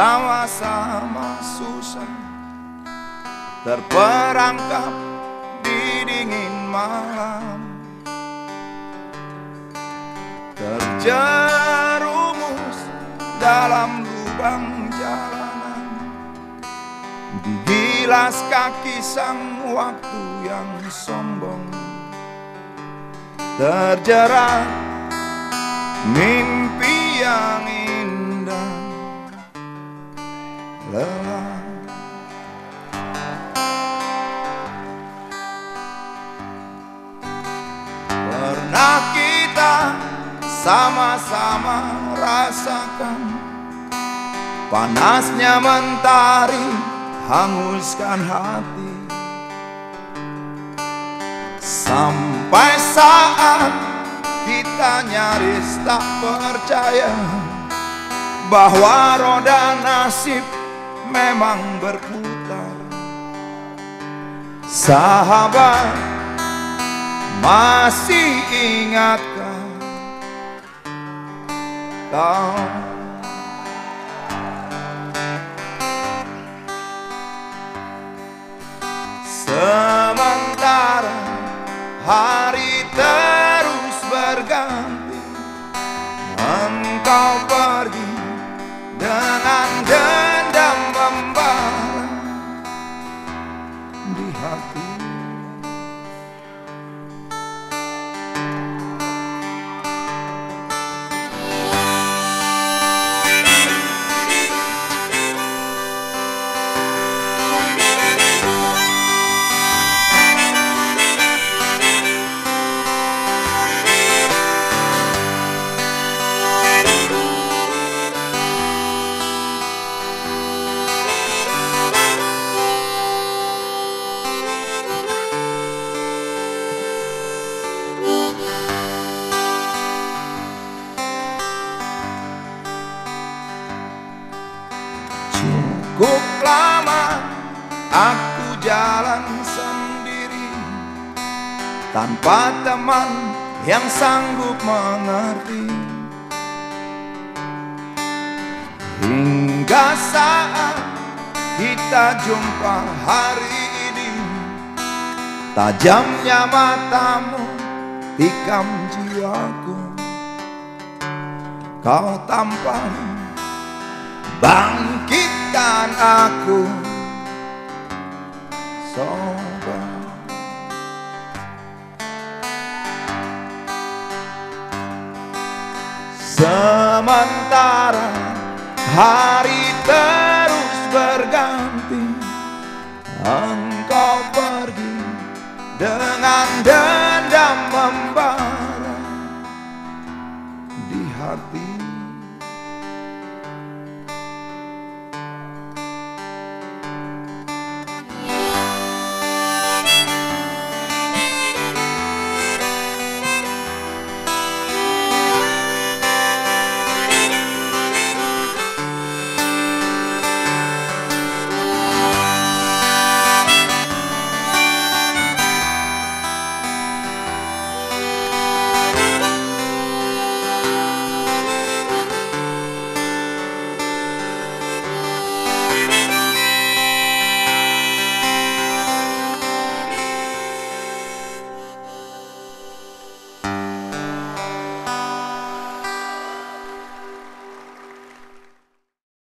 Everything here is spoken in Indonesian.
sama-sama susah Terperangkap di dingin malam. Terjerumus dalam lubang jalanan. Digilas kaki sang waktu yang sombong. Terjerat mimpi yang indah Lelah. Pernah kita sama-sama rasakan Panasnya mentari hanguskan hati. Sampai saat kita nyaris tak percaya Bahwa roda nasib memang berputar. Sahabat masih ingatkah kau? Sementara hari terus berganti Engkau pergi dengan dendam membara di hati Cukup lama aku jalan sendiri. Tanpa teman yang sanggup mengerti. Hingga saat kita jumpa hari ini Tajamnya matamu tikam jiwaku. Kau tampan dengan aku Sobat Sementara hari terus berganti Engkau pergi dengan dendam membara di hati.